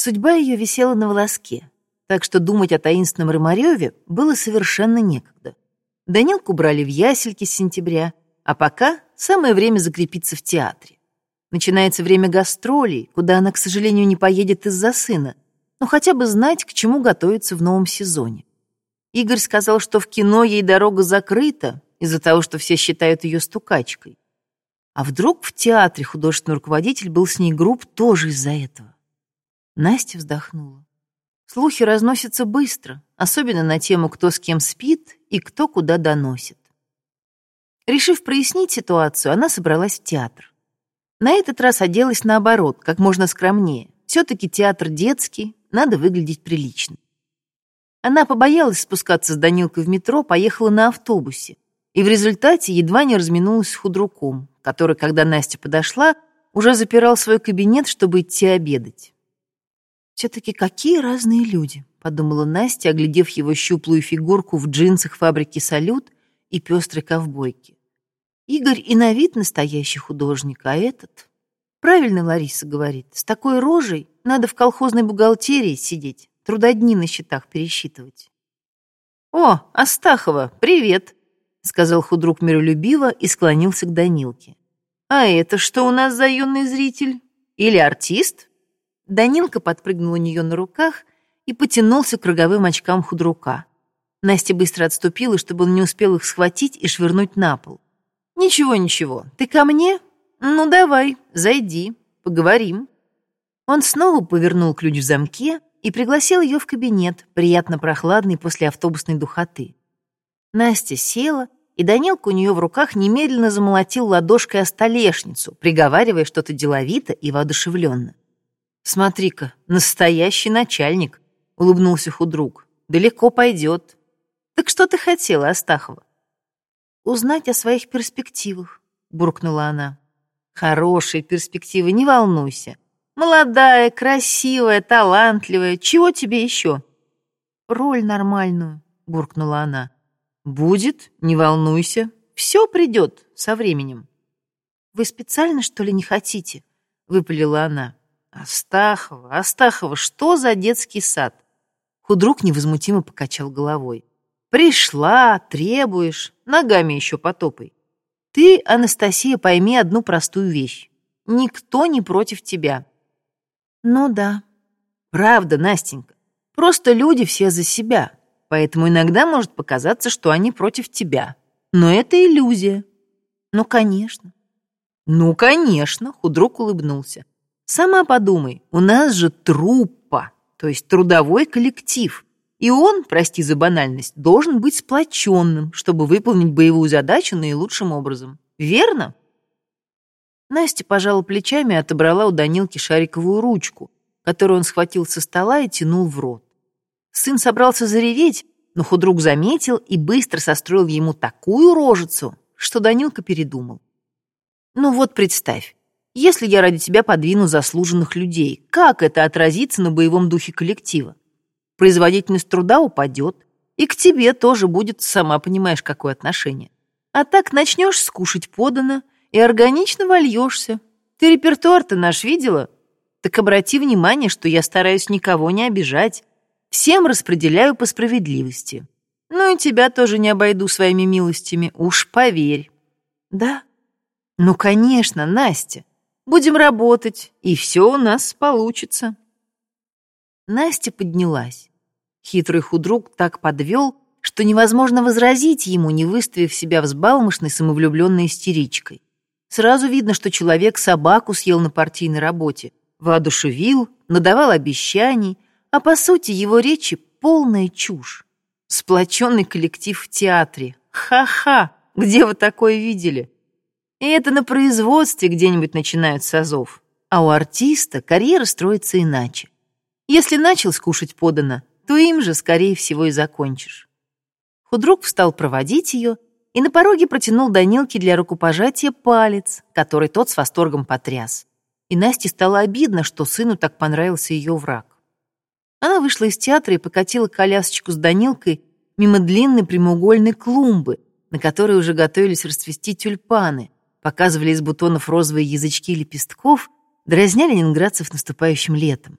Судьба ее висела на волоске, так что думать о таинственном Рымареве было совершенно некогда. Данилку брали в ясельки с сентября, а пока самое время закрепиться в театре. Начинается время гастролей, куда она, к сожалению, не поедет из-за сына, но хотя бы знать, к чему готовиться в новом сезоне. Игорь сказал, что в кино ей дорога закрыта из-за того, что все считают ее стукачкой. А вдруг в театре художественный руководитель был с ней груб тоже из-за этого? Настя вздохнула. Слухи разносятся быстро, особенно на тему, кто с кем спит и кто куда доносит. Решив прояснить ситуацию, она собралась в театр. На этот раз оделась наоборот, как можно скромнее. Все-таки театр детский, надо выглядеть прилично. Она побоялась спускаться с Данилкой в метро, поехала на автобусе. И в результате едва не разминулась с худруком, который, когда Настя подошла, уже запирал свой кабинет, чтобы идти обедать. «Все-таки какие разные люди», — подумала Настя, оглядев его щуплую фигурку в джинсах фабрики «Салют» и пестрой ковбойке. Игорь и на вид настоящий художник, а этот... Правильно Лариса говорит, с такой рожей надо в колхозной бухгалтерии сидеть, трудодни на счетах пересчитывать. «О, Астахова, привет!» — сказал худрук миролюбиво и склонился к Данилке. «А это что у нас за юный зритель? Или артист?» Данилка подпрыгнул у нее на руках и потянулся к роговым очкам худрука. Настя быстро отступила, чтобы он не успел их схватить и швырнуть на пол. «Ничего, ничего. Ты ко мне? Ну, давай, зайди, поговорим». Он снова повернул ключ в замке и пригласил ее в кабинет, приятно прохладный после автобусной духоты. Настя села, и Данилка у нее в руках немедленно замолотил ладошкой о столешницу, приговаривая что-то деловито и воодушевленно. «Смотри-ка, настоящий начальник», — улыбнулся худрук. «Далеко пойдет». «Так что ты хотела, Астахова?» узнать о своих перспективах», — буркнула она. «Хорошие перспективы, не волнуйся. Молодая, красивая, талантливая. Чего тебе еще?» «Роль нормальную», — буркнула она. «Будет, не волнуйся. Все придет со временем». «Вы специально, что ли, не хотите?» — выпалила она. «Астахова, Астахова, что за детский сад?» Худрук невозмутимо покачал головой. Пришла, требуешь, ногами еще потопай. Ты, Анастасия, пойми одну простую вещь. Никто не против тебя. Ну да. Правда, Настенька. Просто люди все за себя. Поэтому иногда может показаться, что они против тебя. Но это иллюзия. Ну, конечно. Ну, конечно, худрук улыбнулся. Сама подумай, у нас же труппа, то есть трудовой коллектив. И он, прости за банальность, должен быть сплоченным, чтобы выполнить боевую задачу наилучшим образом. Верно? Настя пожала плечами и отобрала у Данилки шариковую ручку, которую он схватил со стола и тянул в рот. Сын собрался зареветь, но худрук заметил и быстро состроил ему такую рожицу, что Данилка передумал. «Ну вот представь, если я ради тебя подвину заслуженных людей, как это отразится на боевом духе коллектива? производительность труда упадет, и к тебе тоже будет, сама понимаешь, какое отношение. А так начнешь скушать подано и органично вольешься. Ты репертуар-то наш видела? Так обрати внимание, что я стараюсь никого не обижать. Всем распределяю по справедливости. Ну и тебя тоже не обойду своими милостями, уж поверь. Да? Ну, конечно, Настя. Будем работать, и все у нас получится. Настя поднялась. Хитрый худрук так подвел, что невозможно возразить ему, не выставив себя взбалмошной самовлюбленной истеричкой. Сразу видно, что человек собаку съел на партийной работе, воодушевил, надавал обещаний, а по сути его речи полная чушь. Сплоченный коллектив в театре. Ха-ха! Где вы такое видели? И это на производстве где-нибудь начинают с азов. А у артиста карьера строится иначе. Если начал скушать подано, то им же, скорее всего, и закончишь. Худрук встал проводить ее и на пороге протянул Данилке для рукопожатия палец, который тот с восторгом потряс. И Насте стало обидно, что сыну так понравился ее враг. Она вышла из театра и покатила колясочку с Данилкой мимо длинной прямоугольной клумбы, на которой уже готовились расцвести тюльпаны, показывали из бутонов розовые язычки лепестков, дразня ленинградцев наступающим летом.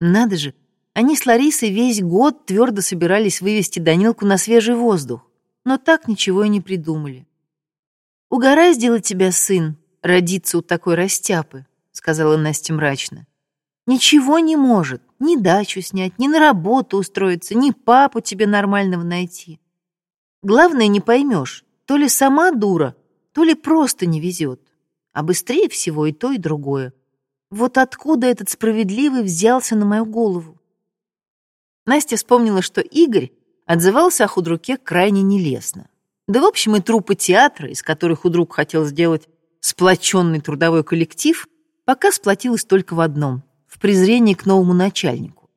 Надо же, они с Ларисой весь год твердо собирались вывести Данилку на свежий воздух, но так ничего и не придумали. «Угораздило тебя, сын, родиться у такой растяпы», — сказала Настя мрачно. «Ничего не может, ни дачу снять, ни на работу устроиться, ни папу тебе нормального найти. Главное, не поймешь, то ли сама дура, то ли просто не везет. А быстрее всего и то, и другое. Вот откуда этот справедливый взялся на мою голову? Настя вспомнила, что Игорь отзывался о худруке крайне нелестно. Да, в общем, и труппа театра, из которой худрук хотел сделать сплоченный трудовой коллектив, пока сплотилась только в одном — в презрении к новому начальнику.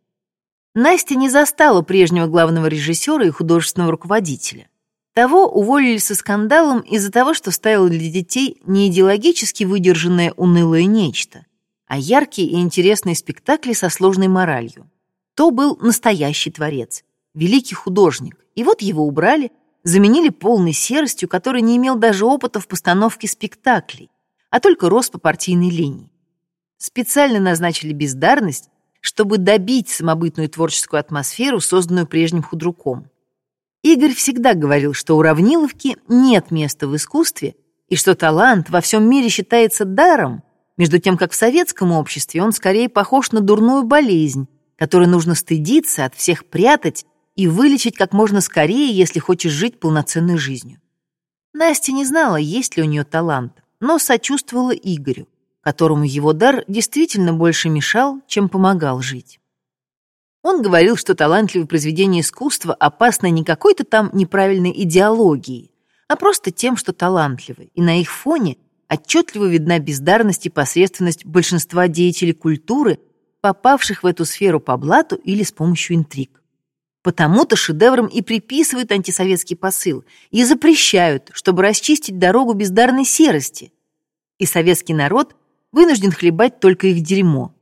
Настя не застала прежнего главного режиссера и художественного руководителя. Того уволили со скандалом из-за того, что ставил для детей не идеологически выдержанное унылое нечто, а яркие и интересные спектакли со сложной моралью. То был настоящий творец, великий художник, и вот его убрали, заменили полной серостью, который не имел даже опыта в постановке спектаклей, а только рос по партийной линии. Специально назначили бездарность, чтобы добить самобытную творческую атмосферу, созданную прежним худруком. Игорь всегда говорил, что у Равниловки нет места в искусстве и что талант во всем мире считается даром, между тем как в советском обществе он скорее похож на дурную болезнь, которую нужно стыдиться, от всех прятать и вылечить как можно скорее, если хочешь жить полноценной жизнью. Настя не знала, есть ли у нее талант, но сочувствовала Игорю, которому его дар действительно больше мешал, чем помогал жить. Он говорил, что талантливое произведение искусства опасно не какой-то там неправильной идеологией, а просто тем, что талантливы, и на их фоне отчетливо видна бездарность и посредственность большинства деятелей культуры, попавших в эту сферу по блату или с помощью интриг. Потому-то шедеврам и приписывают антисоветский посыл и запрещают, чтобы расчистить дорогу бездарной серости. И советский народ вынужден хлебать только их дерьмо.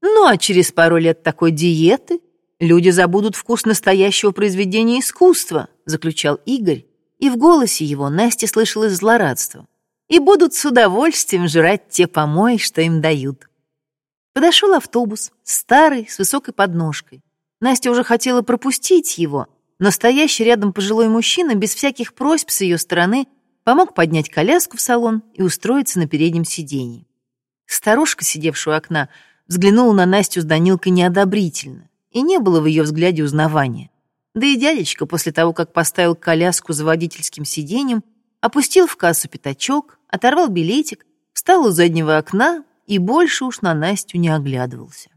Ну а через пару лет такой диеты Люди забудут вкус настоящего произведения искусства, заключал Игорь, и в голосе его Настя слышалось злорадство. И будут с удовольствием жрать те помои, что им дают. Подошел автобус, старый, с высокой подножкой. Настя уже хотела пропустить его, но стоящий рядом пожилой мужчина без всяких просьб с ее стороны помог поднять коляску в салон и устроиться на переднем сиденье. Старушка, сидевшая у окна, взглянула на Настю с Данилкой неодобрительно и не было в ее взгляде узнавания. Да и дядечка после того, как поставил коляску за водительским сиденьем, опустил в кассу пятачок, оторвал билетик, встал у заднего окна и больше уж на Настю не оглядывался.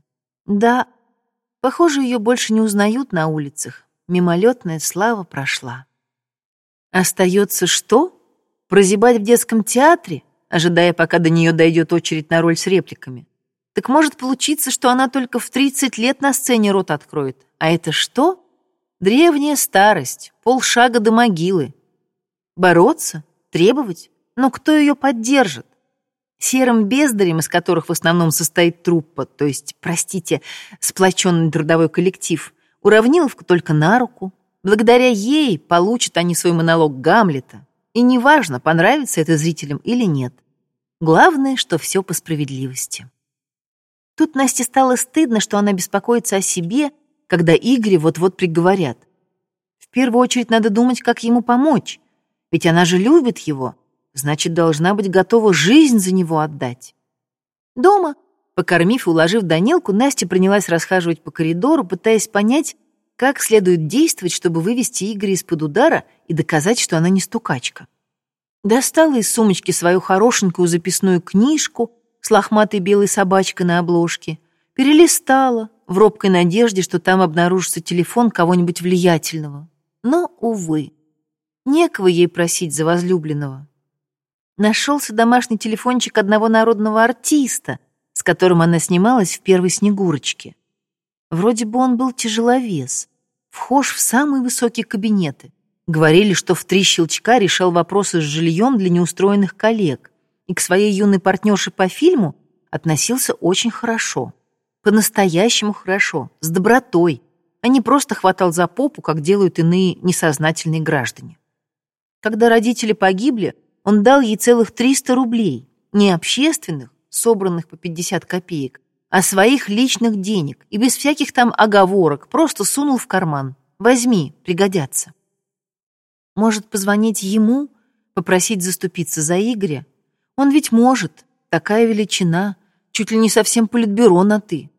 Да, похоже, ее больше не узнают на улицах. Мимолетная слава прошла. Остается что? Прозябать в детском театре, ожидая, пока до нее дойдет очередь на роль с репликами. Так может получиться, что она только в 30 лет на сцене рот откроет. А это что? Древняя старость, полшага до могилы. Бороться? Требовать? Но кто ее поддержит? Серым бездарем, из которых в основном состоит труппа, то есть, простите, сплоченный трудовой коллектив, уравниловка только на руку. Благодаря ей получат они свой монолог Гамлета. И неважно, понравится это зрителям или нет. Главное, что все по справедливости. Тут Насте стало стыдно, что она беспокоится о себе, когда Игоря вот-вот приговорят. В первую очередь надо думать, как ему помочь. Ведь она же любит его, значит, должна быть готова жизнь за него отдать. Дома, покормив и уложив Данилку, Настя принялась расхаживать по коридору, пытаясь понять, как следует действовать, чтобы вывести Игоря из-под удара и доказать, что она не стукачка. Достала из сумочки свою хорошенькую записную книжку — с лохматой белой собачкой на обложке, перелистала в робкой надежде, что там обнаружится телефон кого-нибудь влиятельного. Но, увы, некого ей просить за возлюбленного. Нашелся домашний телефончик одного народного артиста, с которым она снималась в первой «Снегурочке». Вроде бы он был тяжеловес, вхож в самые высокие кабинеты. Говорили, что в три щелчка решал вопросы с жильем для неустроенных коллег и к своей юной партнерше по фильму относился очень хорошо. По-настоящему хорошо, с добротой, а не просто хватал за попу, как делают иные несознательные граждане. Когда родители погибли, он дал ей целых 300 рублей, не общественных, собранных по 50 копеек, а своих личных денег и без всяких там оговорок просто сунул в карман. Возьми, пригодятся. Может, позвонить ему, попросить заступиться за Игоря? Он ведь может, такая величина, чуть ли не совсем политбюро на «ты».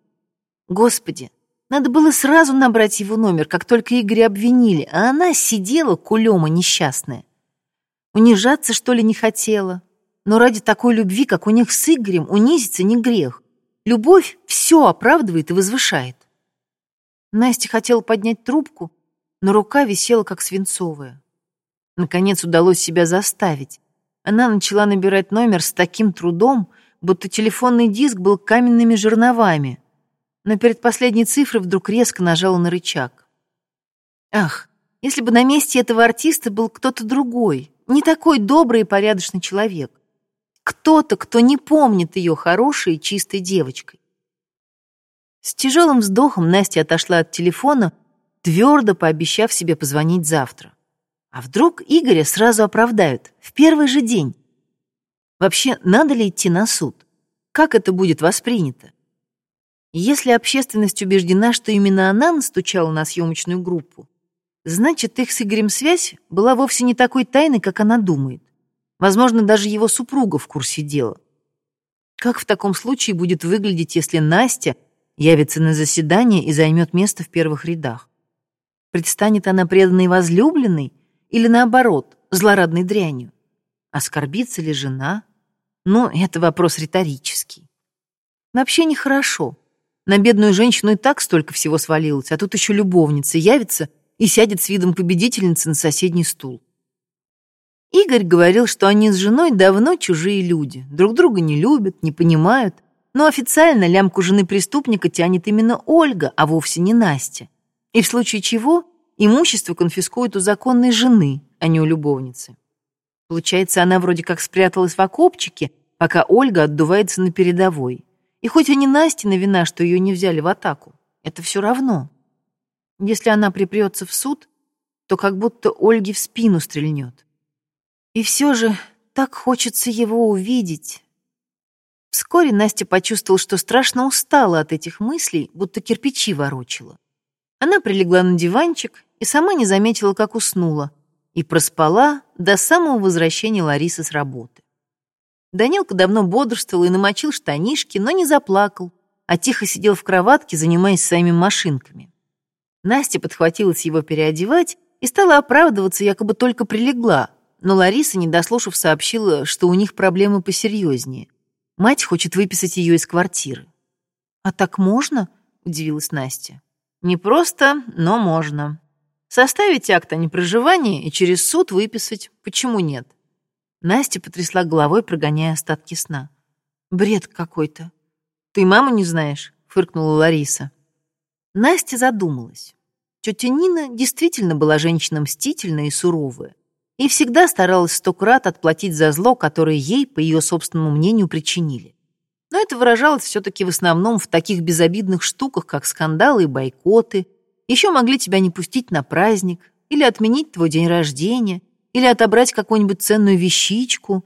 Господи, надо было сразу набрать его номер, как только Игоря обвинили, а она сидела, кулема несчастная. Унижаться, что ли, не хотела. Но ради такой любви, как у них с Игорем, унизиться не грех. Любовь все оправдывает и возвышает. Настя хотела поднять трубку, но рука висела, как свинцовая. Наконец удалось себя заставить. Она начала набирать номер с таким трудом, будто телефонный диск был каменными жерновами — но перед последней цифрой вдруг резко нажала на рычаг. Ах, если бы на месте этого артиста был кто-то другой, не такой добрый и порядочный человек. Кто-то, кто не помнит ее хорошей и чистой девочкой. С тяжелым вздохом Настя отошла от телефона, твердо пообещав себе позвонить завтра. А вдруг Игоря сразу оправдают, в первый же день? Вообще, надо ли идти на суд? Как это будет воспринято? Если общественность убеждена, что именно она настучала на съемочную группу, значит, их с Игорем связь была вовсе не такой тайной, как она думает. Возможно, даже его супруга в курсе дела. Как в таком случае будет выглядеть, если Настя явится на заседание и займет место в первых рядах? Предстанет она преданной возлюбленной или, наоборот, злорадной дрянью? Оскорбится ли жена? Ну, это вопрос риторический. Вообще нехорошо, на бедную женщину и так столько всего свалилось, а тут еще любовница явится и сядет с видом победительницы на соседний стул. Игорь говорил, что они с женой давно чужие люди, друг друга не любят, не понимают, но официально лямку жены преступника тянет именно Ольга, а вовсе не Настя. И в случае чего имущество конфискуют у законной жены, а не у любовницы. Получается, она вроде как спряталась в окопчике, пока Ольга отдувается на передовой. И хоть и не Настина вина, что ее не взяли в атаку, это все равно. Если она припрется в суд, то как будто Ольге в спину стрельнет. И все же так хочется его увидеть. Вскоре Настя почувствовала, что страшно устала от этих мыслей, будто кирпичи ворочила. Она прилегла на диванчик и сама не заметила, как уснула, и проспала до самого возвращения Ларисы с работы. Данилка давно бодрствовал и намочил штанишки, но не заплакал, а тихо сидел в кроватке, занимаясь своими машинками. Настя подхватилась его переодевать и стала оправдываться, якобы только прилегла, но Лариса, не дослушав, сообщила, что у них проблемы посерьезнее. Мать хочет выписать ее из квартиры. «А так можно?» — удивилась Настя. «Не просто, но можно. Составить акт о непроживании и через суд выписать. Почему нет?» Настя потрясла головой, прогоняя остатки сна. «Бред какой-то». «Ты маму не знаешь?» — фыркнула Лариса. Настя задумалась. Тетя Нина действительно была женщина мстительная и суровая и всегда старалась сто крат отплатить за зло, которое ей, по ее собственному мнению, причинили. Но это выражалось все-таки в основном в таких безобидных штуках, как скандалы и бойкоты. Еще могли тебя не пустить на праздник или отменить твой день рождения — или отобрать какую-нибудь ценную вещичку,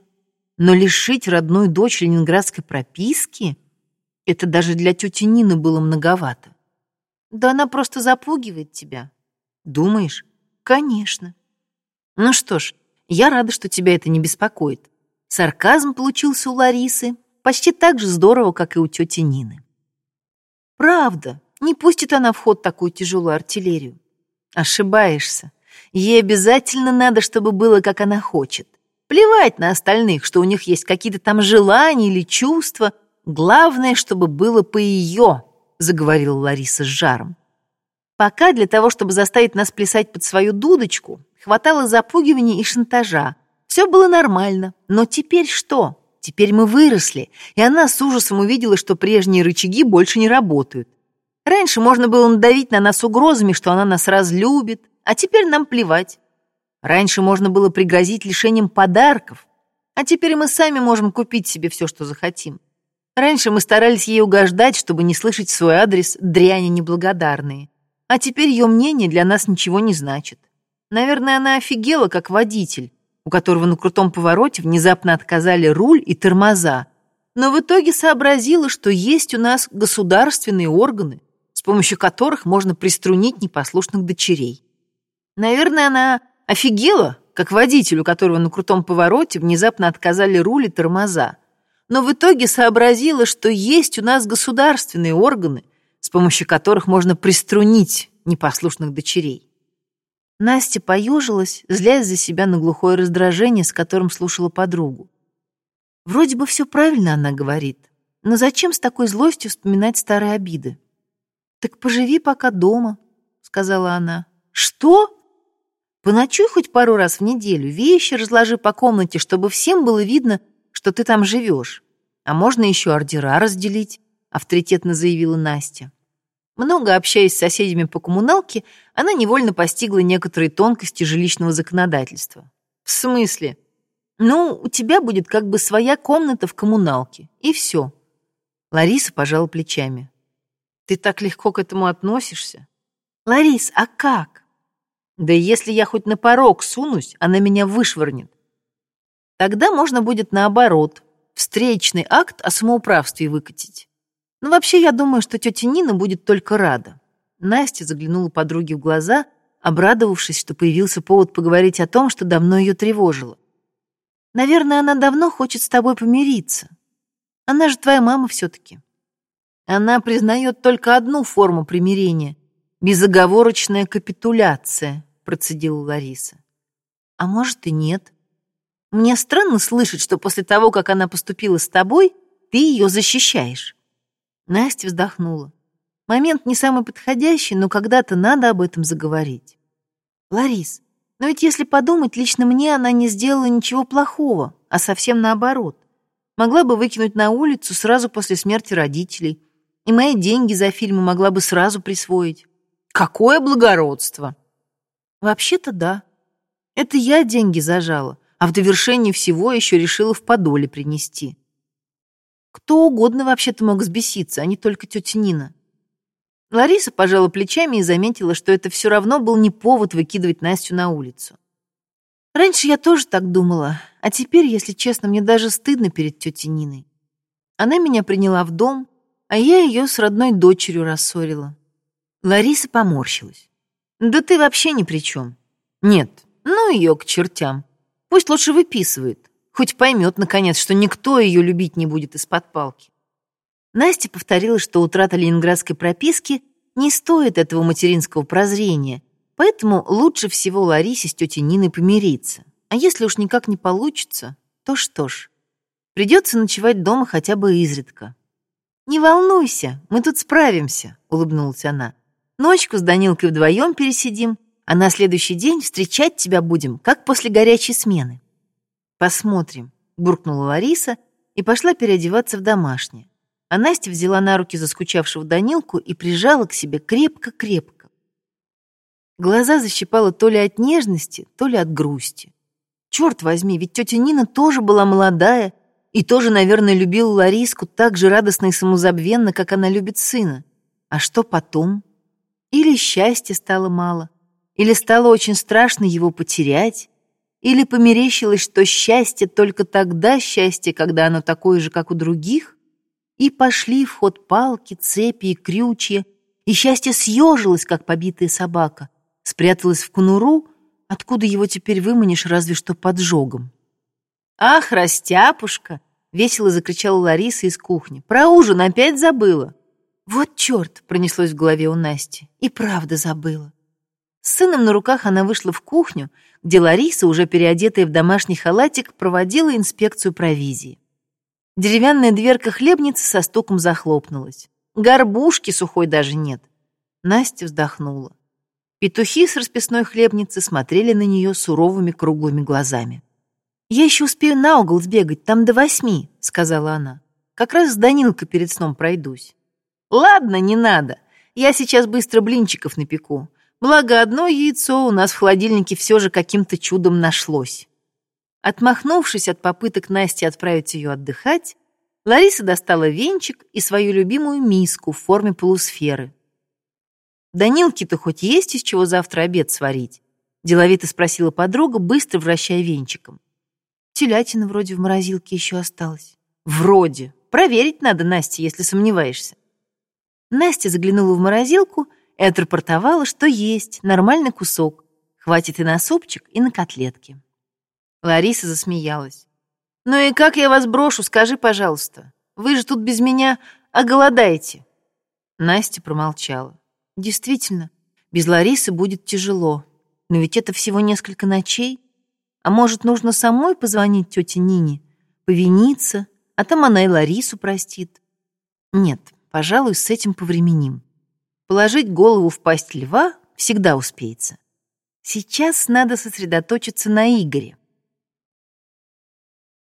но лишить родную дочь ленинградской прописки — это даже для тети Нины было многовато. Да она просто запугивает тебя. Думаешь? Конечно. Ну что ж, я рада, что тебя это не беспокоит. Сарказм получился у Ларисы почти так же здорово, как и у тети Нины. Правда, не пустит она в ход такую тяжелую артиллерию. Ошибаешься. Ей обязательно надо, чтобы было, как она хочет. Плевать на остальных, что у них есть какие-то там желания или чувства. Главное, чтобы было по ее, заговорила Лариса с жаром. Пока для того, чтобы заставить нас плясать под свою дудочку, хватало запугивания и шантажа. Все было нормально. Но теперь что? Теперь мы выросли, и она с ужасом увидела, что прежние рычаги больше не работают. Раньше можно было надавить на нас угрозами, что она нас разлюбит, а теперь нам плевать. Раньше можно было пригрозить лишением подарков, а теперь мы сами можем купить себе все, что захотим. Раньше мы старались ей угождать, чтобы не слышать свой адрес дряни неблагодарные. А теперь ее мнение для нас ничего не значит. Наверное, она офигела, как водитель, у которого на крутом повороте внезапно отказали руль и тормоза. но в итоге сообразила, что есть у нас государственные органы, помощью которых можно приструнить непослушных дочерей. Наверное, она офигела, как водителю, которого на крутом повороте внезапно отказали руль тормоза. Но в итоге сообразила, что есть у нас государственные органы, с помощью которых можно приструнить непослушных дочерей. Настя поежилась, злясь за себя на глухое раздражение, с которым слушала подругу. Вроде бы все правильно она говорит, но зачем с такой злостью вспоминать старые обиды? «Так поживи пока дома», — сказала она. «Что?» «Поночуй хоть пару раз в неделю, вещи разложи по комнате, чтобы всем было видно, что ты там живешь. А можно еще ордера разделить», — авторитетно заявила Настя. Много общаясь с соседями по коммуналке, она невольно постигла некоторые тонкости жилищного законодательства. «В смысле?» «Ну, у тебя будет как бы своя комната в коммуналке, и все». Лариса пожала плечами. «Ты так легко к этому относишься?» «Ларис, а как?» «Да если я хоть на порог сунусь, она меня вышвырнет. Тогда можно будет наоборот, встречный акт о самоуправстве выкатить. Но ну, вообще, я думаю, что тетя Нина будет только рада. Настя заглянула подруге в глаза, обрадовавшись, что появился повод поговорить о том, что давно ее тревожило. Наверное, она давно хочет с тобой помириться. Она же твоя мама все-таки. Она признает только одну форму примирения — безоговорочная капитуляция, процедила Лариса. А может и нет. Мне странно слышать, что после того, как она поступила с тобой, ты ее защищаешь. Настя вздохнула. Момент не самый подходящий, но когда-то надо об этом заговорить. Ларис, но ведь если подумать, лично мне она не сделала ничего плохого, а совсем наоборот. Могла бы выкинуть на улицу сразу после смерти родителей, и мои деньги за фильмы могла бы сразу присвоить. Какое благородство! Вообще-то да. Это я деньги зажала, а в довершении всего еще решила в подоле принести. Кто угодно вообще-то мог сбеситься, а не только тетя Нина. Лариса пожала плечами и заметила, что это все равно был не повод выкидывать Настю на улицу. Раньше я тоже так думала, а теперь, если честно, мне даже стыдно перед тетей Ниной. Она меня приняла в дом, а я ее с родной дочерью рассорила. Лариса поморщилась. «Да ты вообще ни при чем. Нет, ну ее к чертям. Пусть лучше выписывает. Хоть поймет, наконец, что никто ее любить не будет из-под палки. Настя повторила, что утрата ленинградской прописки не стоит этого материнского прозрения, поэтому лучше всего Ларисе с тетей Ниной помириться. А если уж никак не получится, то что ж, придется ночевать дома хотя бы изредка. «Не волнуйся, мы тут справимся», — улыбнулась она. «Ночку с Данилкой вдвоем пересидим, а на следующий день встречать тебя будем, как после горячей смены». «Посмотрим», — буркнула Лариса и пошла переодеваться в домашнее. А Настя взяла на руки заскучавшего Данилку и прижала к себе крепко-крепко. Глаза защипала то ли от нежности, то ли от грусти. Черт возьми, ведь тетя Нина тоже была молодая и тоже, наверное, любила Лариску так же радостно и самозабвенно, как она любит сына. А что потом? Или счастья стало мало, или стало очень страшно его потерять, или померещилось, что счастье только тогда счастье, когда оно такое же, как у других? И пошли в ход палки, цепи и крючья, и счастье съежилось, как побитая собака, спряталось в кунуру, откуда его теперь выманишь разве что поджогом. «Ах, растяпушка!» — весело закричала Лариса из кухни. «Про ужин опять забыла!» «Вот черт!» — пронеслось в голове у Насти. «И правда забыла!» С сыном на руках она вышла в кухню, где Лариса, уже переодетая в домашний халатик, проводила инспекцию провизии. Деревянная дверка хлебницы со стуком захлопнулась. Горбушки сухой даже нет. Настя вздохнула. Петухи с расписной хлебницы смотрели на нее суровыми круглыми глазами. «Я еще успею на угол сбегать, там до восьми», — сказала она. «Как раз с Данилкой перед сном пройдусь». «Ладно, не надо. Я сейчас быстро блинчиков напеку. Благо, одно яйцо у нас в холодильнике все же каким-то чудом нашлось. Отмахнувшись от попыток Насти отправить ее отдыхать, Лариса достала венчик и свою любимую миску в форме полусферы. «Данилке-то хоть есть из чего завтра обед сварить?» Деловито спросила подруга, быстро вращая венчиком. «Телятина вроде в морозилке еще осталась». «Вроде. Проверить надо, Настя, если сомневаешься. Настя заглянула в морозилку и отрапортовала, что есть, нормальный кусок. Хватит и на супчик, и на котлетки. Лариса засмеялась. «Ну и как я вас брошу, скажи, пожалуйста. Вы же тут без меня оголодаете». Настя промолчала. «Действительно, без Ларисы будет тяжело. Но ведь это всего несколько ночей. А может, нужно самой позвонить тете Нине, повиниться, а там она и Ларису простит? Нет, пожалуй, с этим повременим. Положить голову в пасть льва всегда успеется. Сейчас надо сосредоточиться на Игоре.